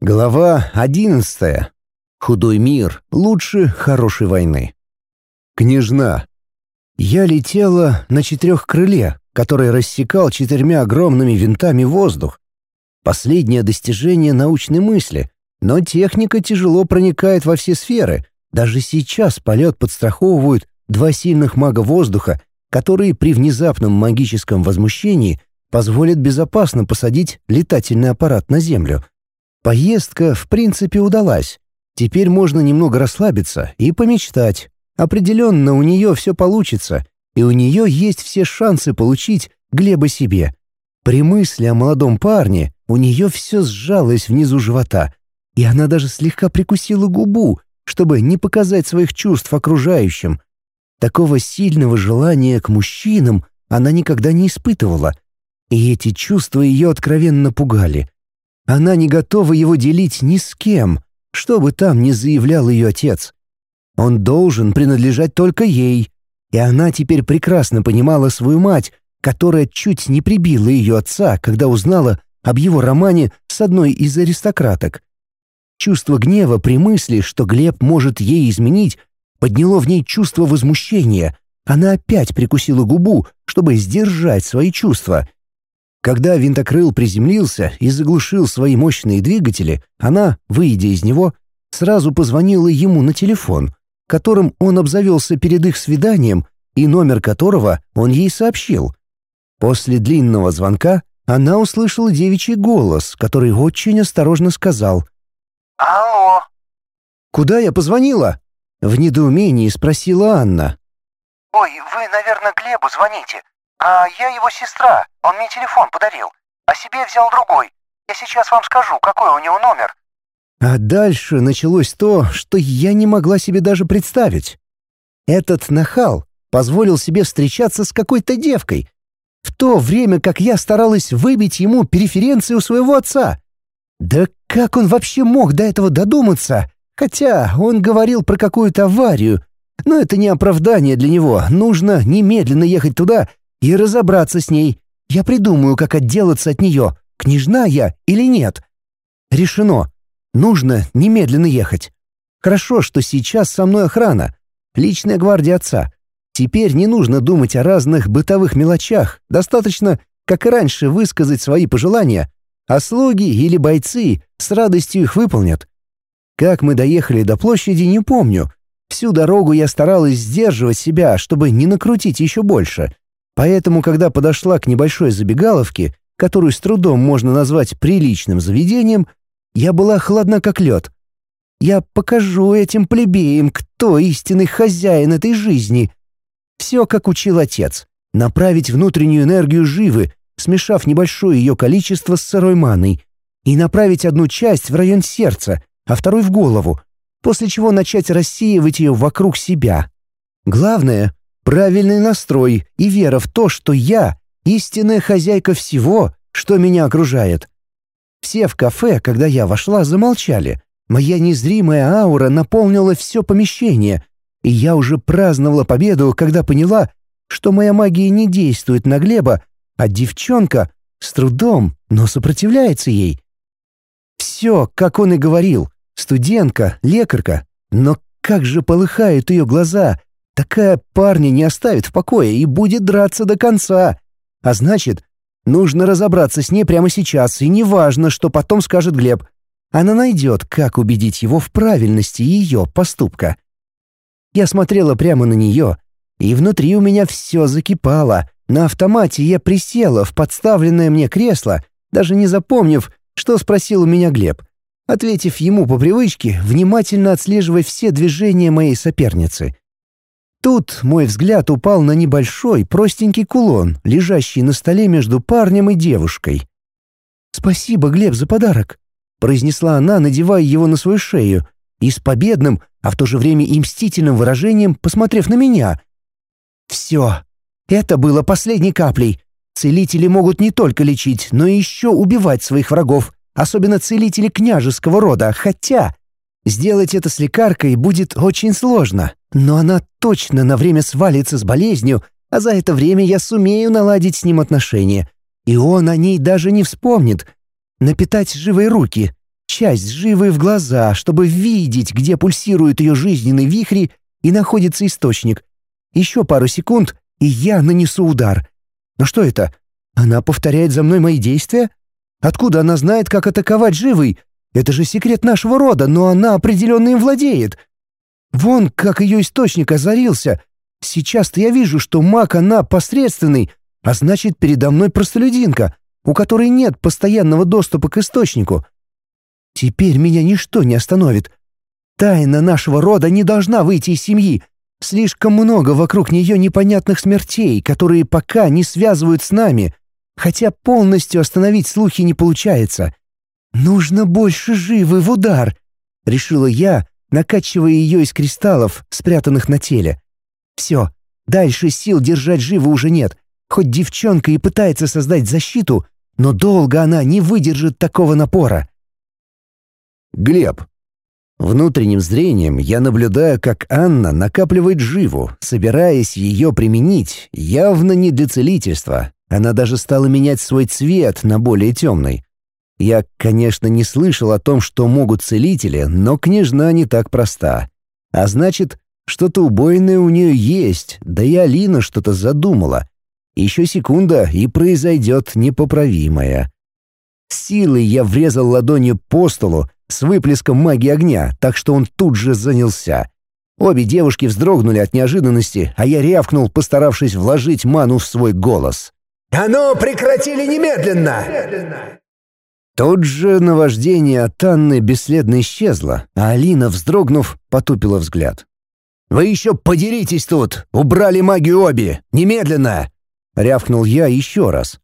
Глава одиннадцатая. Худой мир лучше хорошей войны. Княжна. Я летела на четырехкрыле, который рассекал четырьмя огромными винтами воздух. Последнее достижение научной мысли, но техника тяжело проникает во все сферы. Даже сейчас полет подстраховывают два сильных мага воздуха, которые при внезапном магическом возмущении позволят безопасно посадить летательный аппарат на Землю — Поездка, в принципе, удалась. Теперь можно немного расслабиться и помечтать. Определенно у нее все получится, и у нее есть все шансы получить Глеба себе. При мысли о молодом парне у нее все сжалось внизу живота, и она даже слегка прикусила губу, чтобы не показать своих чувств окружающим. Такого сильного желания к мужчинам она никогда не испытывала, и эти чувства ее откровенно пугали — она не готова его делить ни с кем, что бы там ни заявлял ее отец. Он должен принадлежать только ей, и она теперь прекрасно понимала свою мать, которая чуть не прибила ее отца, когда узнала об его романе с одной из аристократок. Чувство гнева при мысли, что Глеб может ей изменить, подняло в ней чувство возмущения. Она опять прикусила губу, чтобы сдержать свои чувства — когда винтокрыл приземлился и заглушил свои мощные двигатели, она, выйдя из него, сразу позвонила ему на телефон, которым он обзавелся перед их свиданием и номер которого он ей сообщил. После длинного звонка она услышала девичий голос, который очень осторожно сказал «Алло». «Куда я позвонила?» — в недоумении спросила Анна. «Ой, вы, наверное, Глебу звоните. «А я его сестра. Он мне телефон подарил. А себе взял другой. Я сейчас вам скажу, какой у него номер». А дальше началось то, что я не могла себе даже представить. Этот нахал позволил себе встречаться с какой-то девкой, в то время как я старалась выбить ему переференции у своего отца. Да как он вообще мог до этого додуматься? Хотя он говорил про какую-то аварию, но это не оправдание для него. Нужно немедленно ехать туда и разобраться с ней. Я придумаю, как отделаться от нее, княжна я или нет. Решено. Нужно немедленно ехать. Хорошо, что сейчас со мной охрана, личная гвардия отца. Теперь не нужно думать о разных бытовых мелочах, достаточно, как и раньше, высказать свои пожелания, а слуги или бойцы с радостью их выполнят. Как мы доехали до площади, не помню. Всю дорогу я старалась сдерживать себя, чтобы не накрутить еще больше — Поэтому, когда подошла к небольшой забегаловке, которую с трудом можно назвать приличным заведением, я была хладна как лед. Я покажу этим плебеям, кто истинный хозяин этой жизни. Все, как учил отец. Направить внутреннюю энергию живы, смешав небольшое ее количество с сырой маной, и направить одну часть в район сердца, а вторую в голову, после чего начать рассеивать ее вокруг себя. Главное правильный настрой и вера в то, что я — истинная хозяйка всего, что меня окружает. Все в кафе, когда я вошла, замолчали. Моя незримая аура наполнила все помещение, и я уже праздновала победу, когда поняла, что моя магия не действует на Глеба, а девчонка с трудом, но сопротивляется ей. Все, как он и говорил, студентка, лекарка, но как же полыхают ее глаза, Такая парня не оставит в покое и будет драться до конца. А значит, нужно разобраться с ней прямо сейчас, и неважно, что потом скажет Глеб. Она найдет, как убедить его в правильности ее поступка. Я смотрела прямо на нее, и внутри у меня все закипало. На автомате я присела в подставленное мне кресло, даже не запомнив, что спросил у меня Глеб, ответив ему по привычке, внимательно отслеживая все движения моей соперницы — Тут мой взгляд упал на небольшой, простенький кулон, лежащий на столе между парнем и девушкой. «Спасибо, Глеб, за подарок», — произнесла она, надевая его на свою шею, и с победным, а в то же время и мстительным выражением, посмотрев на меня. «Все. Это было последней каплей. Целители могут не только лечить, но и еще убивать своих врагов, особенно целители княжеского рода, хотя Сделать это с лекаркой будет очень сложно, но она точно на время свалится с болезнью, а за это время я сумею наладить с ним отношения. И он о ней даже не вспомнит. Напитать живые руки. часть живы в глаза, чтобы видеть, где пульсируют ее жизненные вихри и находится источник. Еще пару секунд, и я нанесу удар. Но что это? Она повторяет за мной мои действия? Откуда она знает, как атаковать живый? Это же секрет нашего рода, но она определенно им владеет. Вон, как ее источник озарился. Сейчас-то я вижу, что маг она посредственный, а значит, передо мной простолюдинка, у которой нет постоянного доступа к источнику. Теперь меня ничто не остановит. Тайна нашего рода не должна выйти из семьи. Слишком много вокруг нее непонятных смертей, которые пока не связывают с нами, хотя полностью остановить слухи не получается. Нужно больше живы в удар, решила я, накачивая ее из кристаллов, спрятанных на теле. Все, дальше сил держать живо уже нет. Хоть девчонка и пытается создать защиту, но долго она не выдержит такого напора. Глеб. Внутренним зрением я наблюдаю, как Анна накапливает живу, собираясь ее применить, явно не для целительства. Она даже стала менять свой цвет на более темный. Я, конечно, не слышал о том, что могут целители, но княжна не так проста. А значит, что-то убойное у нее есть, да и Алина что-то задумала. Еще секунда, и произойдет непоправимое. силой я врезал ладонью по столу с выплеском магии огня, так что он тут же занялся. Обе девушки вздрогнули от неожиданности, а я рявкнул, постаравшись вложить ману в свой голос. «А ну, прекратили немедленно!» Тут же наваждение от Анны бесследно исчезло, а Алина, вздрогнув, потупила взгляд. «Вы еще подеритесь тут! Убрали магию обе! Немедленно!» — рявкнул я еще раз.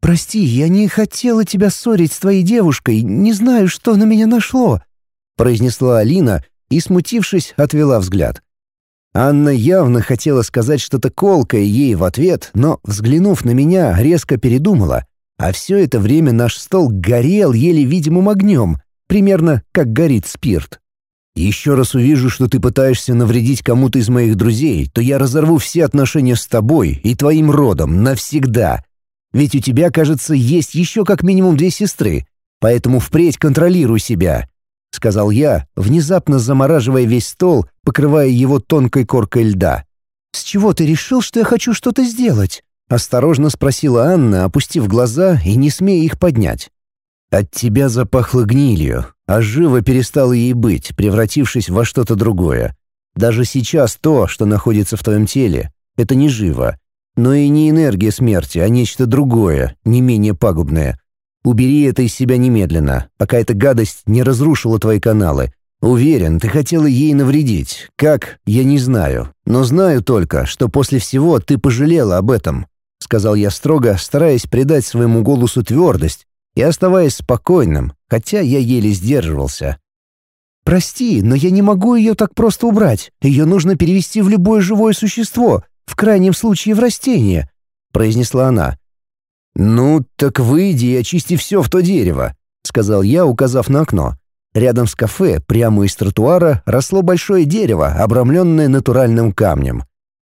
«Прости, я не хотела тебя ссорить с твоей девушкой, не знаю, что на меня нашло», — произнесла Алина и, смутившись, отвела взгляд. Анна явно хотела сказать что-то колкое ей в ответ, но, взглянув на меня, резко передумала — а все это время наш стол горел еле видимым огнем, примерно как горит спирт. Еще раз увижу, что ты пытаешься навредить кому-то из моих друзей, то я разорву все отношения с тобой и твоим родом навсегда. Ведь у тебя, кажется, есть еще как минимум две сестры, поэтому впредь контролируй себя», — сказал я, внезапно замораживая весь стол, покрывая его тонкой коркой льда. «С чего ты решил, что я хочу что-то сделать?» Осторожно спросила Анна, опустив глаза и не смея их поднять. «От тебя запахло гнилью, а живо перестало ей быть, превратившись во что-то другое. Даже сейчас то, что находится в твоем теле, это не живо, но и не энергия смерти, а нечто другое, не менее пагубное. Убери это из себя немедленно, пока эта гадость не разрушила твои каналы. Уверен, ты хотела ей навредить. Как, я не знаю. Но знаю только, что после всего ты пожалела об этом сказал я строго, стараясь придать своему голосу твердость и оставаясь спокойным, хотя я еле сдерживался. «Прости, но я не могу ее так просто убрать. Ее нужно перевести в любое живое существо, в крайнем случае в растение», — произнесла она. «Ну, так выйди и очисти все в то дерево», — сказал я, указав на окно. Рядом с кафе, прямо из тротуара, росло большое дерево, обрамленное натуральным камнем.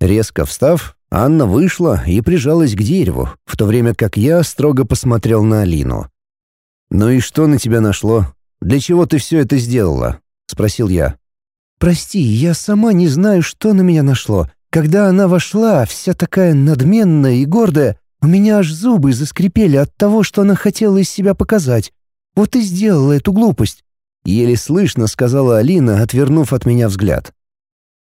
Резко встав, Анна вышла и прижалась к дереву, в то время как я строго посмотрел на Алину. «Ну и что на тебя нашло? Для чего ты все это сделала?» — спросил я. «Прости, я сама не знаю, что на меня нашло. Когда она вошла, вся такая надменная и гордая, у меня аж зубы заскрипели от того, что она хотела из себя показать. Вот и сделала эту глупость», — еле слышно сказала Алина, отвернув от меня взгляд.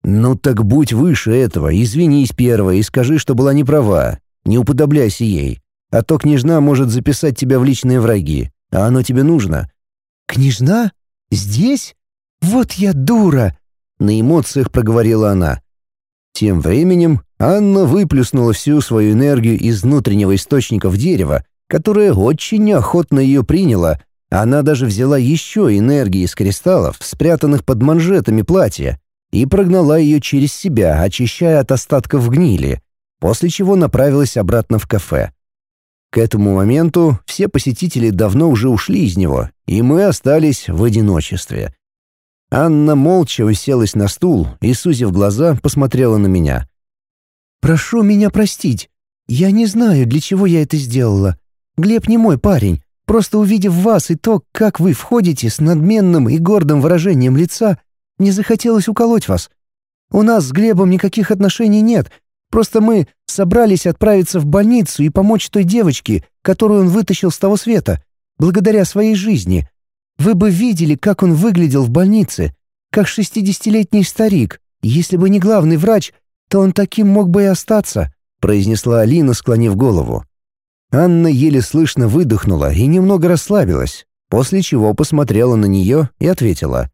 «Ну так будь выше этого, извинись первой и скажи, что была не права. Не уподобляйся ей. А то княжна может записать тебя в личные враги, а оно тебе нужно». «Княжна? Здесь? Вот я дура!» На эмоциях проговорила она. Тем временем Анна выплюснула всю свою энергию из внутреннего источника в дерево, которое очень неохотно ее приняло. Она даже взяла еще энергии из кристаллов, спрятанных под манжетами платья, и прогнала ее через себя, очищая от остатков гнили, после чего направилась обратно в кафе. К этому моменту все посетители давно уже ушли из него, и мы остались в одиночестве. Анна молча уселась на стул и, сузив глаза, посмотрела на меня. «Прошу меня простить. Я не знаю, для чего я это сделала. Глеб не мой парень. Просто увидев вас и то, как вы входите с надменным и гордым выражением лица, мне захотелось уколоть вас. У нас с Глебом никаких отношений нет, просто мы собрались отправиться в больницу и помочь той девочке, которую он вытащил с того света, благодаря своей жизни. Вы бы видели, как он выглядел в больнице, как шестидесятилетний старик. Если бы не главный врач, то он таким мог бы и остаться», — произнесла Алина, склонив голову. Анна еле слышно выдохнула и немного расслабилась, после чего посмотрела на нее и ответила.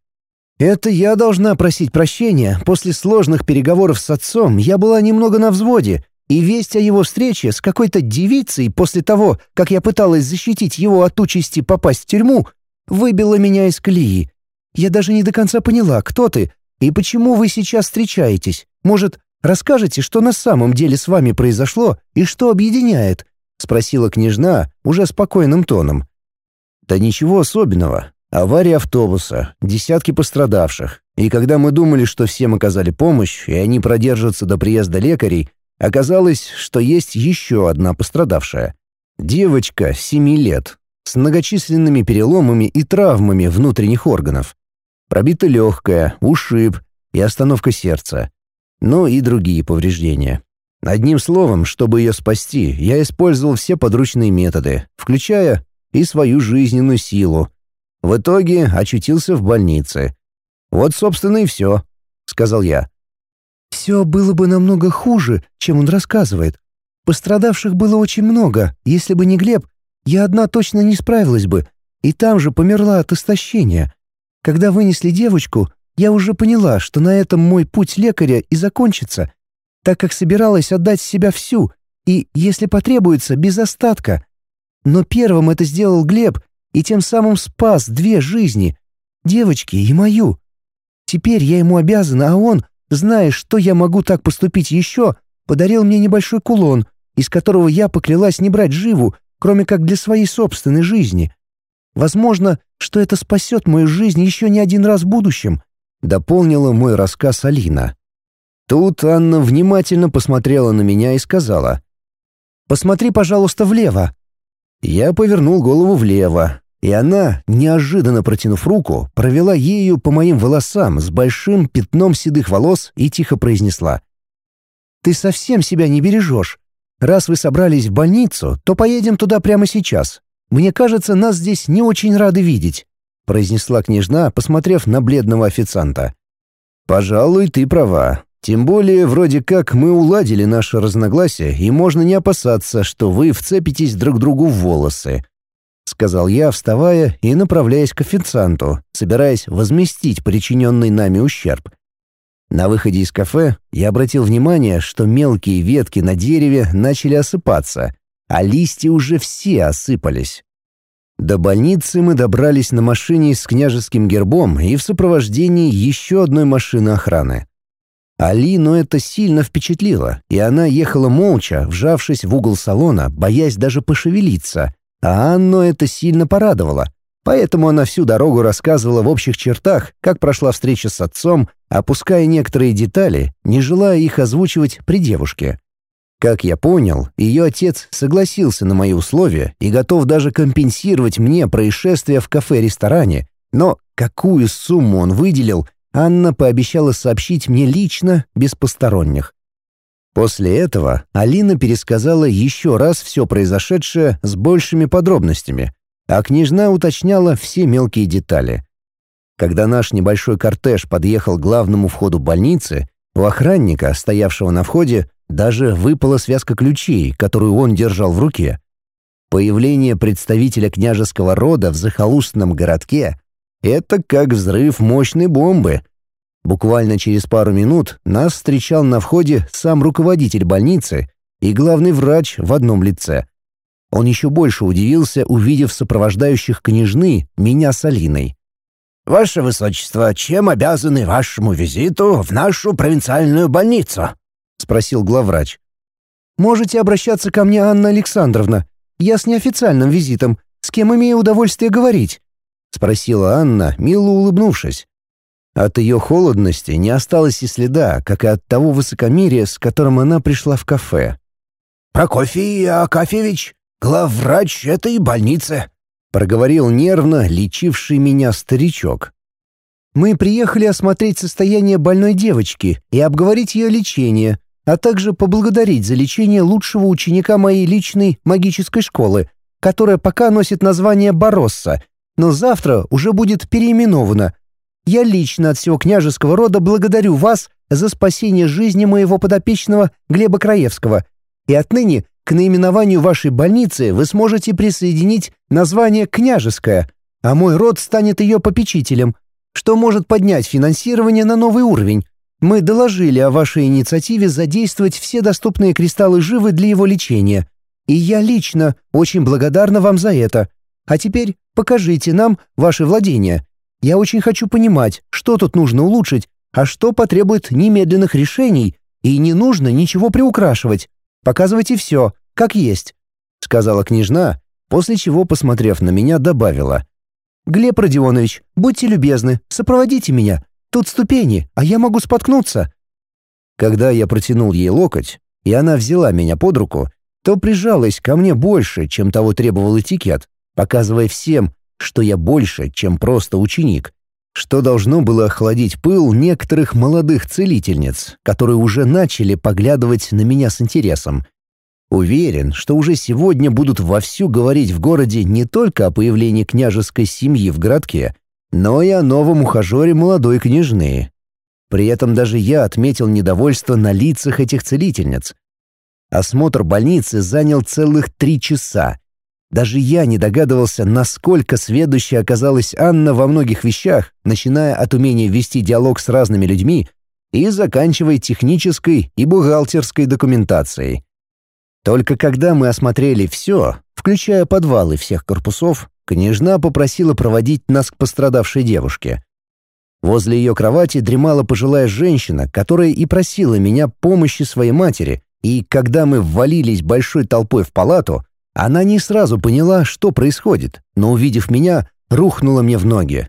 «Это я должна просить прощения. После сложных переговоров с отцом я была немного на взводе, и весть о его встрече с какой-то девицей после того, как я пыталась защитить его от участи попасть в тюрьму, выбила меня из колеи. Я даже не до конца поняла, кто ты и почему вы сейчас встречаетесь. Может, расскажете, что на самом деле с вами произошло и что объединяет?» — спросила княжна уже спокойным тоном. «Да ничего особенного. Авария автобуса, десятки пострадавших. И когда мы думали, что всем оказали помощь, и они продержатся до приезда лекарей, оказалось, что есть еще одна пострадавшая. Девочка семи лет, с многочисленными переломами и травмами внутренних органов. Пробита легкая, ушиб и остановка сердца. Ну и другие повреждения. Одним словом, чтобы ее спасти, я использовал все подручные методы, включая и свою жизненную силу, в итоге очутился в больнице. Вот, собственно, и все», — сказал я. «Все было бы намного хуже, чем он рассказывает. Пострадавших было очень много. Если бы не Глеб, я одна точно не справилась бы. И там же померла от истощения. Когда вынесли девочку, я уже поняла, что на этом мой путь лекаря и закончится, так как собиралась отдать себя всю и, если потребуется, без остатка. Но первым это сделал Глеб, и тем самым спас две жизни — девочки и мою. Теперь я ему обязана, а он, зная, что я могу так поступить еще, подарил мне небольшой кулон, из которого я поклялась не брать живу, кроме как для своей собственной жизни. Возможно, что это спасет мою жизнь еще не один раз в будущем», — дополнила мой рассказ Алина. Тут Анна внимательно посмотрела на меня и сказала, «Посмотри, пожалуйста, влево». Я повернул голову влево, и она, неожиданно протянув руку, провела ею по моим волосам с большим пятном седых волос и тихо произнесла. «Ты совсем себя не бережешь. Раз вы собрались в больницу, то поедем туда прямо сейчас. Мне кажется, нас здесь не очень рады видеть», — произнесла княжна, посмотрев на бледного официанта. «Пожалуй, ты права. Тем более, вроде как мы уладили наше разногласие, и можно не опасаться, что вы вцепитесь друг другу в волосы», — сказал я, вставая и направляясь к официанту, собираясь возместить причиненный нами ущерб. На выходе из кафе я обратил внимание, что мелкие ветки на дереве начали осыпаться, а листья уже все осыпались. До больницы мы добрались на машине с княжеским гербом и в сопровождении еще одной машины охраны. Алину это сильно впечатлило, и она ехала молча, вжавшись в угол салона, боясь даже пошевелиться, а Анну это сильно порадовало, поэтому она всю дорогу рассказывала в общих чертах, как прошла встреча с отцом, опуская некоторые детали, не желая их озвучивать при девушке. Как я понял, ее отец согласился на мои условия и готов даже компенсировать мне происшествие в кафе-ресторане, но какую сумму он выделил, Анна пообещала сообщить мне лично, без посторонних. После этого Алина пересказала еще раз все произошедшее с большими подробностями, а княжна уточняла все мелкие детали. Когда наш небольшой кортеж подъехал к главному входу больницы, у охранника, стоявшего на входе, даже выпала связка ключей, которую он держал в руке. Появление представителя княжеского рода в захолустном городке — это как взрыв мощной бомбы — Буквально через пару минут нас встречал на входе сам руководитель больницы и главный врач в одном лице. Он еще больше удивился, увидев сопровождающих княжны меня с Алиной. «Ваше Высочество, чем обязаны вашему визиту в нашу провинциальную больницу?» — спросил главврач. «Можете обращаться ко мне, Анна Александровна. Я с неофициальным визитом. С кем имею удовольствие говорить?» — спросила Анна, мило улыбнувшись. От ее холодности не осталось и следа, как и от того высокомерия, с которым она пришла в кафе. «Прокофий Акафьевич, главврач этой больницы», — проговорил нервно лечивший меня старичок. «Мы приехали осмотреть состояние больной девочки и обговорить ее лечение, а также поблагодарить за лечение лучшего ученика моей личной магической школы, которая пока носит название Боросса, но завтра уже будет переименована. Я лично от всего княжеского рода благодарю вас за спасение жизни моего подопечного Глеба Краевского, и отныне к наименованию вашей больницы вы сможете присоединить название «Княжеская», а мой род станет ее попечителем, что может поднять финансирование на новый уровень. Мы доложили о вашей инициативе задействовать все доступные кристаллы живы для его лечения. И я лично очень благодарна вам за это. А теперь покажите нам ваши владения. Я очень хочу понимать, что тут нужно улучшить, а что потребует немедленных решений, и не нужно ничего приукрашивать. Показывайте все, как есть», — сказала княжна, после чего, посмотрев на меня, добавила. «Глеб Родионович, будьте любезны, сопроводите меня. Тут ступени, а я могу споткнуться». Когда я протянул ей локоть, и она взяла меня под руку, то прижалась ко мне больше, чем того требовал этикет, показывая всем, что я больше, чем просто ученик, что должно было охладить пыл некоторых молодых целительниц, которые уже начали поглядывать на меня с интересом. Уверен, что уже сегодня будут вовсю говорить в городе не только о появлении княжеской семьи в городке, но и о новом ухажере молодой княжны. При этом даже я отметил недовольство на лицах этих целительниц. Осмотр больницы занял целых три часа, даже я не догадывался, насколько сведущей оказалась Анна во многих вещах, начиная от умения вести диалог с разными людьми и заканчивая технической и бухгалтерской документацией. Только когда мы осмотрели все, включая подвалы всех корпусов, княжна попросила проводить нас к пострадавшей девушке. Возле ее кровати дремала пожилая женщина, которая и просила меня помощи своей матери, и когда мы ввалились большой толпой в палату, она не сразу поняла, что происходит, но, увидев меня, рухнула мне в ноги.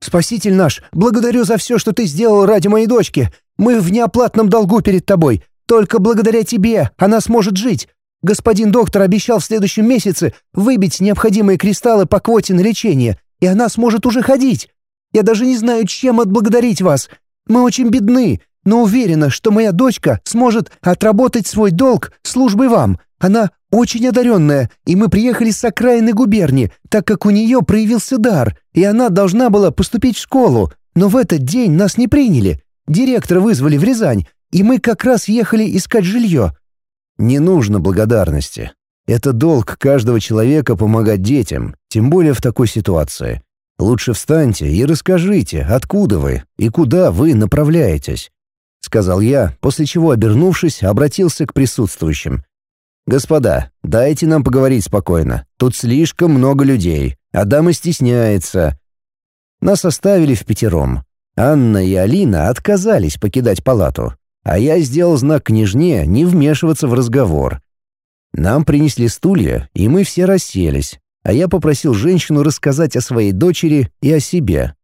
«Спаситель наш, благодарю за все, что ты сделал ради моей дочки. Мы в неоплатном долгу перед тобой. Только благодаря тебе она сможет жить. Господин доктор обещал в следующем месяце выбить необходимые кристаллы по квоте на лечение, и она сможет уже ходить. Я даже не знаю, чем отблагодарить вас. Мы очень бедны, но уверена, что моя дочка сможет отработать свой долг службой вам. Она очень одаренная, и мы приехали с окраины губернии, так как у нее проявился дар, и она должна была поступить в школу, но в этот день нас не приняли. Директора вызвали в Рязань, и мы как раз ехали искать жилье». «Не нужно благодарности. Это долг каждого человека помогать детям, тем более в такой ситуации. Лучше встаньте и расскажите, откуда вы и куда вы направляетесь», — сказал я, после чего, обернувшись, обратился к присутствующим. «Господа, дайте нам поговорить спокойно. Тут слишком много людей, а дама стесняется». Нас оставили в пятером. Анна и Алина отказались покидать палату, а я сделал знак княжне не вмешиваться в разговор. Нам принесли стулья, и мы все расселись, а я попросил женщину рассказать о своей дочери и о себе.